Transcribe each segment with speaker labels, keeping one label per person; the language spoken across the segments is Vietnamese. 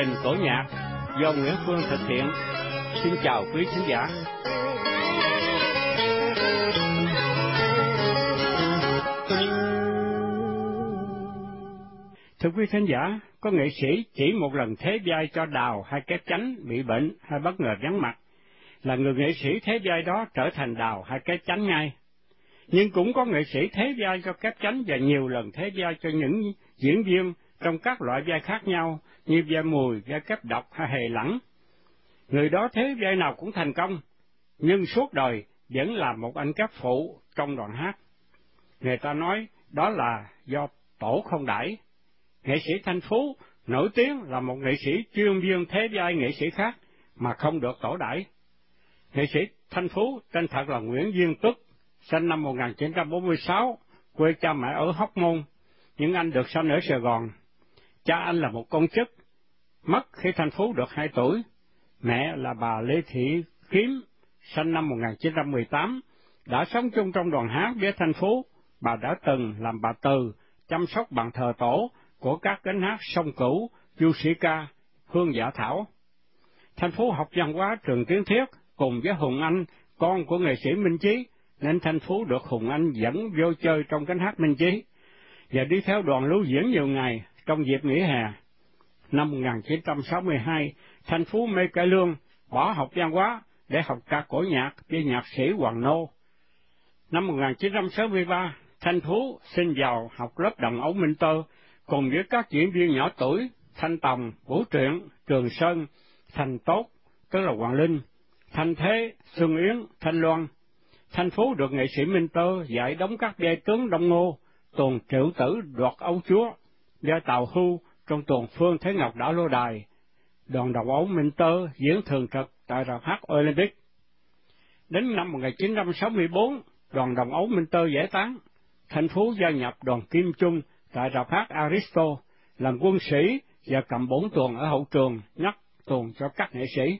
Speaker 1: trình cổ nhạc do Nguyễn Phương thực hiện. Xin chào quý khán giả. Thưa quý khán giả, có nghệ sĩ chỉ một lần thế vai cho đào hay kép chánh bị bệnh hay bất ngờ vắng mặt, là người nghệ sĩ thế vai đó trở thành đào hay kép chánh ngay. Nhưng cũng có nghệ sĩ thế vai cho kép chánh và nhiều lần thế vai cho những diễn viên trong các loại vai khác nhau như vai mùi, vai cấp độc hay hề lẳng. Người đó thế vai nào cũng thành công, nhưng suốt đời vẫn là một anh cấp phụ trong đoàn hát. Người ta nói đó là do tổ không đãi Nghệ sĩ Thanh Phú nổi tiếng là một nghệ sĩ chuyên viên thế vai nghệ sĩ khác mà không được tổ đãi. Nghệ sĩ Thanh Phú tên thật là Nguyễn Duyên Tuất, sinh năm 1946, quê cha mẹ ở Hóc Môn, nhưng anh được sinh ở Sài Gòn. Cha anh là một công chức, mất khi thành Phú được hai tuổi. Mẹ là bà Lê Thị Kiếm, sinh năm 1918, đã sống chung trong đoàn hát với Thanh Phú. Bà đã từng làm bà Từ, chăm sóc bàn thờ tổ của các cánh hát sông Cửu, Du Sĩ Ca, Hương Giả Thảo. Thành phố học văn hóa trường Kiến Thiết cùng với Hùng Anh, con của nghệ sĩ Minh Chí, nên thành phố được Hùng Anh dẫn vô chơi trong cánh hát Minh Chí, và đi theo đoàn lưu diễn nhiều ngày trong dịp nghỉ hè. Năm 1962, thành phố Mê Cải Lương bỏ học văn hóa để học ca cổ nhạc với nhạc sĩ Hoàng Nô. Năm 1963, Thanh Phú xin vào học lớp đồng ấu Minh Tơ cùng với các diễn viên nhỏ tuổi Thanh Tòng, Vũ Truyện, Trường Sơn, Thành Tốt, tức là Hoàng Linh, Thanh Thế, Xuân Yến, Thanh Loan. Thanh Phú được nghệ sĩ Minh Tơ dạy đóng các vai tướng Đông Ngô, tuần triệu tử đoạt ấu chúa, vai Tàu Hưu trong tuồng Phương Thế Ngọc Đảo Lô Đài. Đoàn đầu ấu Minh Tơ diễn thường trực tại rạp hát Olympic. Đến năm 1964, đoàn đồng ấu Minh Tơ giải tán, Thành phố gia nhập đoàn Kim Trung tại rạp hát Aristo, làm quân sĩ và cầm bốn tuồng ở hậu trường nhắc tuồng cho các nghệ sĩ.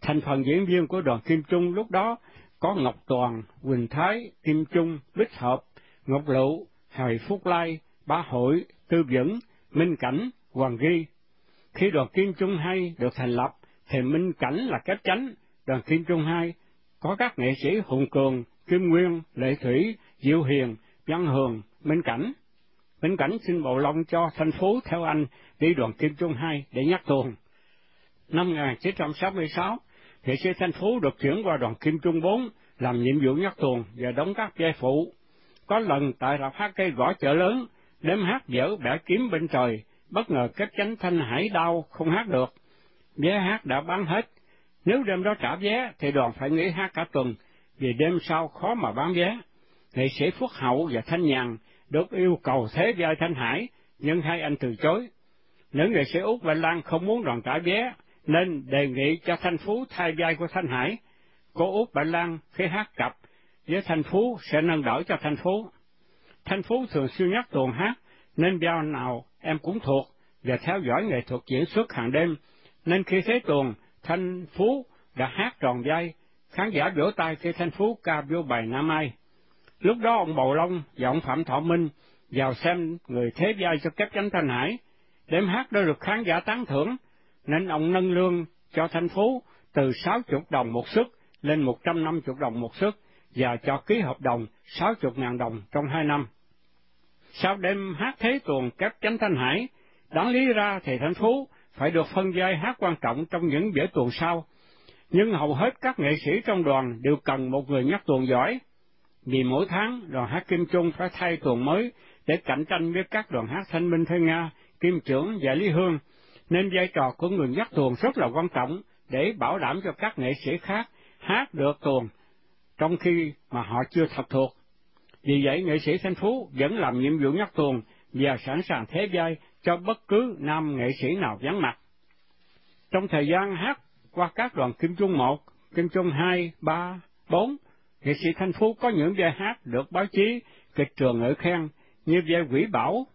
Speaker 1: Thành phần diễn viên của đoàn Kim Trung lúc đó có Ngọc Toàn, Quỳnh Thái, Kim Trung, Bích Hợp, Ngọc Lựu, Hải Phúc Lai, Ba Hội, Tư Vững, Minh Cảnh, Hoàng Ghi. Khi đoàn Kim Trung hai được thành lập, thì Minh Cảnh là kép chánh, đoàn Kim Trung hai có các nghệ sĩ Hùng Cường, Kim Nguyên, Lệ Thủy, Diệu Hiền, Văn Hường, Minh Cảnh. Minh Cảnh xin bầu Long cho thành phố theo anh đi đoàn Kim Trung hai để nhắc tuồng. Năm 1966, nghệ sĩ thành phố được chuyển qua đoàn Kim Trung 4 làm nhiệm vụ nhắc tuồng và đóng các vai phụ. Có lần tại rạp hát cây gõ chợ lớn, đêm hát dở bẻ kiếm bên trời, bất ngờ kết chánh thanh hải đau không hát được. Vé hát đã bán hết. Nếu đêm đó trả vé thì đoàn phải nghỉ hát cả tuần, vì đêm sau khó mà bán vé. Nghệ sĩ Phúc Hậu và Thanh Nhàn được yêu cầu thế vai Thanh Hải, nhưng hai anh từ chối. Nữ nghệ sĩ Úc và Lan không muốn đoàn trả vé, nên đề nghị cho Thanh Phú thay vai của Thanh Hải. Cô Út và Lan khi hát cặp với Thanh Phú sẽ nâng đỡ cho Thanh Phú. Thanh Phú thường xuyên nhắc tuồng hát, nên bao nào em cũng thuộc và theo dõi nghệ thuật diễn xuất hàng đêm, nên khi thấy tuồng, Thanh Phú đã hát tròn vai, khán giả vỗ tay khi Thanh Phú ca vô bài Nam Ai. Lúc đó ông Bầu Long và ông Phạm Thọ Minh vào xem người thế vai cho các chánh Thanh Hải. Đêm hát đã được khán giả tán thưởng, nên ông nâng lương cho Thanh Phú từ 60 đồng một suất lên 150 đồng một suất và cho ký hợp đồng 60 ngàn đồng trong hai năm. Sau đêm hát thế tuồng kép chánh Thanh Hải, đáng lý ra thì thành phú phải được phân vai hát quan trọng trong những vở tuồng sau, nhưng hầu hết các nghệ sĩ trong đoàn đều cần một người nhắc tuồng giỏi, vì mỗi tháng đoàn hát Kim Trung phải thay tuồng mới để cạnh tranh với các đoàn hát Thanh Minh Thơ Nga, Kim Trưởng và Lý Hương, nên vai trò của người nhắc tuồng rất là quan trọng để bảo đảm cho các nghệ sĩ khác hát được tuồng, trong khi mà họ chưa thật thuộc. Vì vậy, nghệ sĩ Thanh Phú vẫn làm nhiệm vụ nhắc tuồng và sẵn sàng thế vai cho bất cứ nam nghệ sĩ nào vắng mặt. Trong thời gian hát qua các đoàn Kim Trung 1, Kim Trung 2, 3, 4, nghệ sĩ Thanh Phú có những vai hát được báo chí, kịch trường ngợi khen như vai Quỷ Bảo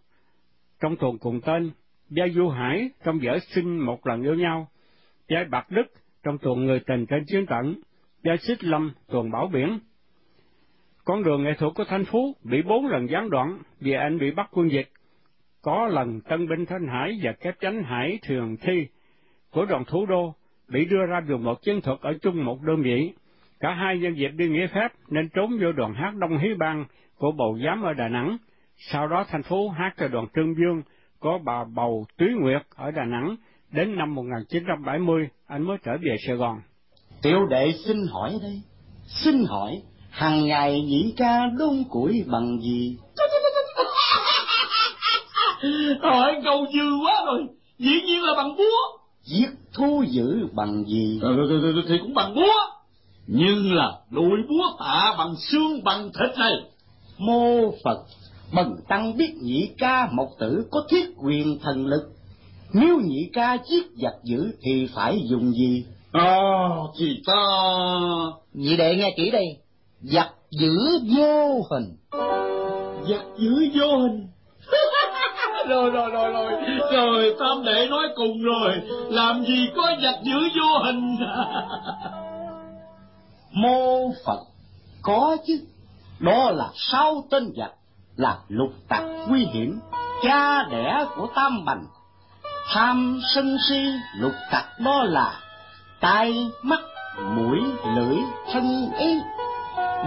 Speaker 1: trong tuồng cùng tên, vai Du Hải trong vở sinh một lần yêu nhau, vai Bạc Đức trong tuồng Người tình trên chiến trận, vai Xích Lâm tuồng Bảo Biển. Con đường nghệ thuật của Thanh Phú bị bốn lần gián đoạn vì anh bị bắt quân dịch. Có lần tân binh Thanh Hải và các chánh Hải thường thi của đoàn thủ đô bị đưa ra đường một chiến thuật ở chung một đơn vị. Cả hai nhân dịp đi nghĩa phép nên trốn vô đoàn hát Đông Hí Bang của bầu giám ở Đà Nẵng. Sau đó thanh phú hát cho đoàn Trương Dương có bà bầu Túy Nguyệt ở Đà Nẵng. Đến năm 1970, anh mới trở về Sài Gòn.
Speaker 2: Tiểu đệ xin hỏi đây, xin hỏi, hàng ngày nhị ca đôn củi bằng gì?
Speaker 3: Hỏi câu dư quá rồi, dĩ nhiên là bằng búa.
Speaker 2: Giết thu giữ bằng gì?
Speaker 3: Ờ, thì cũng bằng búa, nhưng là đuổi búa tạ bằng xương bằng thịt này.
Speaker 2: Mô Phật, bần tăng biết nhị ca mộc tử có thiết quyền thần lực. Nếu nhị ca giết giặc dữ thì phải dùng gì?
Speaker 3: À, thì ta...
Speaker 2: Nhị đệ nghe kỹ đây, giặc dữ vô hình.
Speaker 3: Giặc dữ vô hình. rồi rồi rồi rồi. Rồi tam đệ nói cùng rồi. Làm gì có giặc dữ vô hình?
Speaker 2: Mô phật có chứ. Đó là sáu tên giặc là lục tặc nguy hiểm cha đẻ của tam bành. Tham sân si lục tặc đó là tai mắt mũi lưỡi thân ý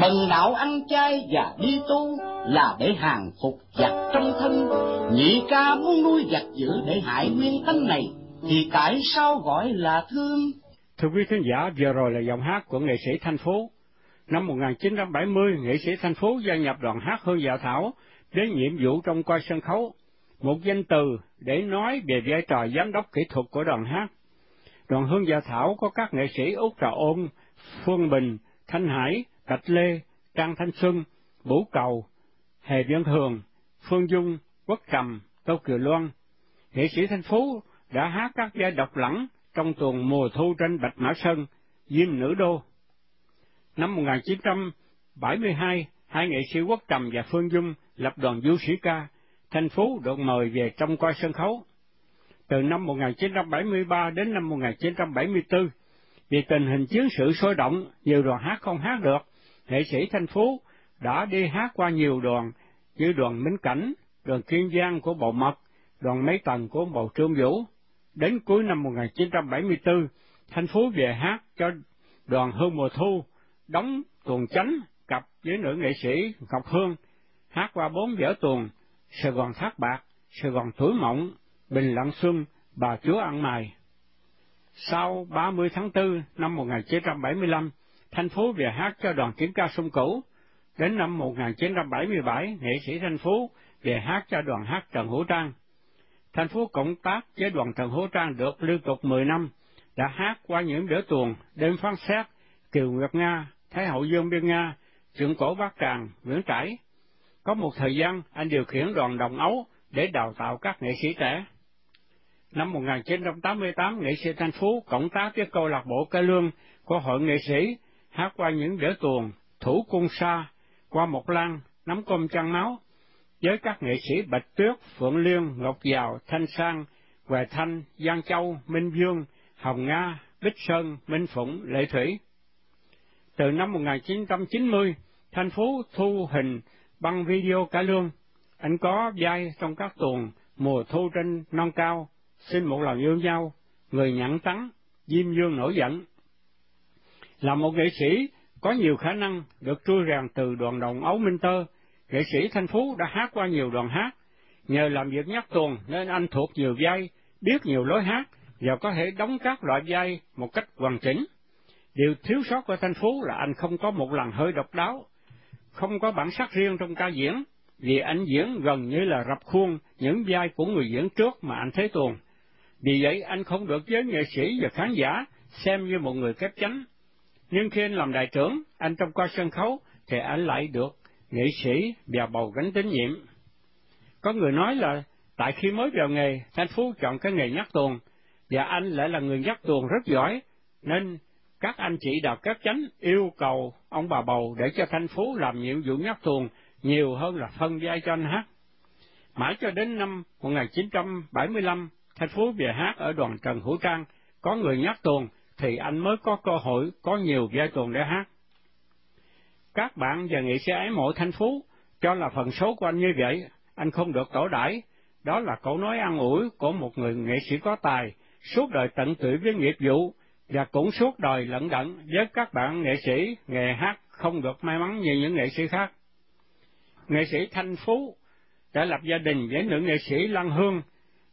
Speaker 2: bần đạo ăn chay và đi tu là để hàng phục giặc trong thân. Nhị ca muốn nuôi giặc dữ để hại nguyên tánh này, thì tại sao gọi là thương?
Speaker 1: Thưa quý khán giả, vừa rồi là giọng hát của nghệ sĩ thanh phố năm 1970 nghệ sĩ thanh phố gia nhập đoàn hát hương dạ thảo đến nhiệm vụ trong coi sân khấu. Một danh từ để nói về vai trò giám đốc kỹ thuật của đoàn hát. Đoàn hương dạ thảo có các nghệ sĩ út trà ôn, phương bình, thanh hải Cạch Lê, Trang Thanh Xuân, Vũ Cầu, Hề Viễn Thường, Phương Dung, Quốc Trầm, Tô Kiều Loan. Nghệ sĩ Thanh Phú đã hát các giai độc lẳng trong tuần mùa thu trên Bạch Mã Sơn, Diêm Nữ Đô. Năm 1972, hai nghệ sĩ Quốc Trầm và Phương Dung lập đoàn du sĩ ca, Thanh Phú được mời về trong coi sân khấu. Từ năm 1973 đến năm 1974, vì tình hình chiến sự sôi động, nhiều đoàn hát không hát được, nghệ sĩ Thanh Phú đã đi hát qua nhiều đoàn như đoàn Minh Cảnh, đoàn Kiên Giang của bầu Mật, đoàn Mấy Tầng của bầu Trương Vũ. Đến cuối năm 1974, Thanh Phú về hát cho đoàn Hương Mùa Thu, đóng tuần chánh cặp với nữ nghệ sĩ Ngọc Hương, hát qua bốn vở tuồng, Sài Gòn Thác Bạc, Sài Gòn Tuổi Mộng, Bình Lặng Xuân, Bà Chúa Ăn Mài. Sau 30 tháng 4 năm 1975, thành phố về hát cho đoàn kiểm ca sông cửu. Đến năm 1977, nghệ sĩ thành phố về hát cho đoàn hát Trần Hữu Trang. Thành phố cộng tác với đoàn Trần Hữu Trang được liên tục 10 năm, đã hát qua những bữa tuồng, đêm phán xét, Kiều Nguyệt Nga, Thái Hậu Dương Biên Nga, Trượng Cổ Bát Tràng, Nguyễn Trãi. Có một thời gian, anh điều khiển đoàn đồng ấu để đào tạo các nghệ sĩ trẻ. Năm 1988, nghệ sĩ Thanh Phú cộng tác với câu lạc bộ Ca Lương của hội nghệ sĩ hát qua những đỡ tuồng Thủ Cung Sa, qua một lan, nắm cơm chăn máu, với các nghệ sĩ Bạch Tuyết, Phượng Liên, Ngọc Giào, Thanh Sang, Hoài Thanh, Giang Châu, Minh Dương, Hồng Nga, Bích Sơn, Minh Phụng, Lệ Thủy. Từ năm 1990, Thanh Phú thu hình băng video cả lương. Anh có vai trong các tuồng mùa thu trên non cao, xin một lòng yêu nhau, người nhận trắng, Diêm Dương nổi giận. Là một nghệ sĩ có nhiều khả năng được trui rèn từ đoàn đồng ấu Minh Tơ, nghệ sĩ Thanh Phú đã hát qua nhiều đoàn hát. Nhờ làm việc nhắc tuồng nên anh thuộc nhiều vai, biết nhiều lối hát và có thể đóng các loại vai một cách hoàn chỉnh. Điều thiếu sót của Thanh Phú là anh không có một lần hơi độc đáo, không có bản sắc riêng trong ca diễn, vì anh diễn gần như là rập khuôn những vai của người diễn trước mà anh thấy tuồng. Vì vậy anh không được giới nghệ sĩ và khán giả xem như một người kép chánh. Nhưng khi anh làm đại trưởng, anh trong qua sân khấu, thì anh lại được nghệ sĩ và bầu gánh tín nhiệm. Có người nói là tại khi mới vào nghề, Thanh Phú chọn cái nghề nhắc tuồng, và anh lại là người nhắc tuồng rất giỏi, nên các anh chị đạo các chánh yêu cầu ông bà bầu để cho Thanh Phú làm nhiệm vụ nhắc tuồng nhiều hơn là phân vai cho anh hát. Mãi cho đến năm 1975, Thanh Phú về hát ở đoàn Trần Hữu Trang, có người nhắc tuồng thì anh mới có cơ hội có nhiều giai tuồng để hát. Các bạn và nghệ sĩ ái mộ Thanh Phú cho là phần số của anh như vậy, anh không được tổ đãi, đó là câu nói ăn ủi của một người nghệ sĩ có tài, suốt đời tận tụy với nghiệp vụ và cũng suốt đời lận đận với các bạn nghệ sĩ nghề hát không được may mắn như những nghệ sĩ khác. Nghệ sĩ Thanh Phú đã lập gia đình với nữ nghệ sĩ Lan Hương,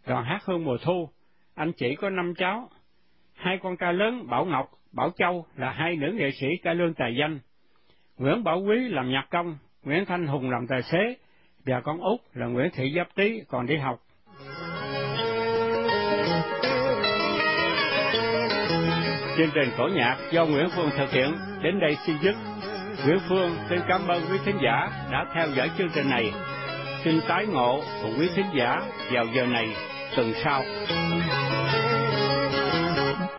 Speaker 1: còn hát hơn mùa thu. Anh chỉ có năm cháu, hai con ca lớn Bảo Ngọc, Bảo Châu là hai nữ nghệ sĩ ca lương tài danh. Nguyễn Bảo Quý làm nhạc công, Nguyễn Thanh Hùng làm tài xế, và con út là Nguyễn Thị Giáp Tý còn đi học. Chương trình cổ nhạc do Nguyễn Phương thực hiện đến đây xin dứt. Nguyễn Phương xin cảm ơn quý thính giả đã theo dõi chương trình này. Xin tái ngộ cùng quý thính giả vào giờ này tuần sau.